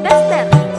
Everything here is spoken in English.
Tester